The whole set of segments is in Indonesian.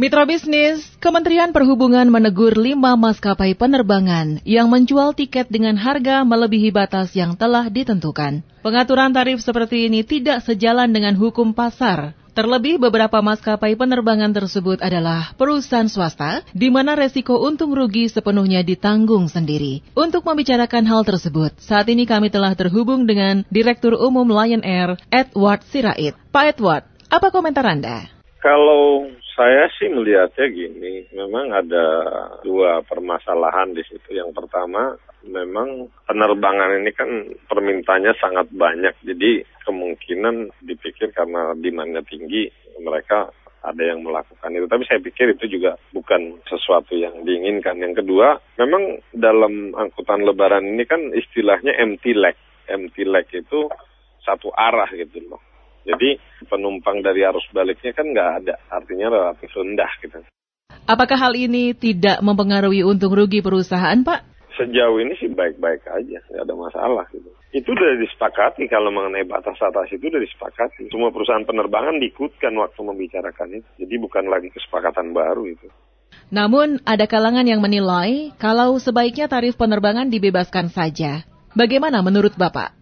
Mitra bisnis, Kementerian Perhubungan menegur lima maskapai penerbangan yang menjual tiket dengan harga melebihi batas yang telah ditentukan. Pengaturan tarif seperti ini tidak sejalan dengan hukum pasar. Terlebih beberapa maskapai penerbangan tersebut adalah perusahaan swasta, di mana resiko untung rugi sepenuhnya ditanggung sendiri. Untuk membicarakan hal tersebut, saat ini kami telah terhubung dengan Direktur Umum Lion Air, Edward Sirait. Pak Edward, apa komentar Anda? Kalau saya sih melihatnya gini, memang ada dua permasalahan di situ. Yang pertama, memang penerbangan ini kan permintanya sangat banyak, jadi kemungkinan dipikir karena demandnya tinggi, mereka ada yang melakukan itu. Tapi saya pikir itu juga bukan sesuatu yang diinginkan. Yang kedua, memang dalam angkutan lebaran ini kan istilahnya empty leg. Empty leg itu satu arah gitu loh. Jadi penumpang dari arus baliknya kan nggak ada, artinya relatif rendah gitu. Apakah hal ini tidak mempengaruhi untung rugi perusahaan, Pak? Sejauh ini sih baik-baik aja, nggak ada masalah gitu. Itu sudah disepakati kalau mengenai batas atas itu sudah disepakati. Semua perusahaan penerbangan diikutkan waktu membicarakan itu. Jadi bukan lagi kesepakatan baru itu. Namun ada kalangan yang menilai kalau sebaiknya tarif penerbangan dibebaskan saja. Bagaimana menurut Bapak?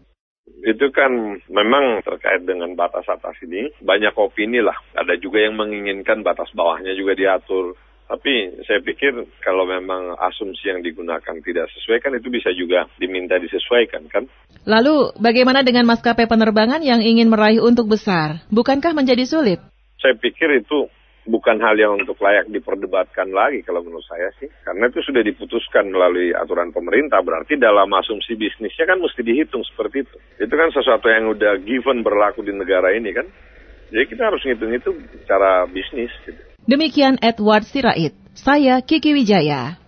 Itu kan memang terkait dengan batas atas ini banyak opini lah. Ada juga yang menginginkan batas bawahnya juga diatur. Tapi saya pikir kalau memang asumsi yang digunakan tidak sesuai kan itu bisa juga diminta disesuaikan kan. Lalu bagaimana dengan maskapai penerbangan yang ingin meraih untuk besar? Bukankah menjadi sulit? Saya pikir itu bukan hal yang untuk layak diperdebatkan lagi kalau menurut saya sih. Karena itu sudah diputuskan melalui aturan pemerintah, berarti dalam asumsi bisnisnya kan mesti dihitung seperti itu. Itu kan sesuatu yang udah given berlaku di negara ini kan. Jadi kita harus ngitung itu cara bisnis. Gitu. Demikian Edward Sirait. Saya Kiki Wijaya.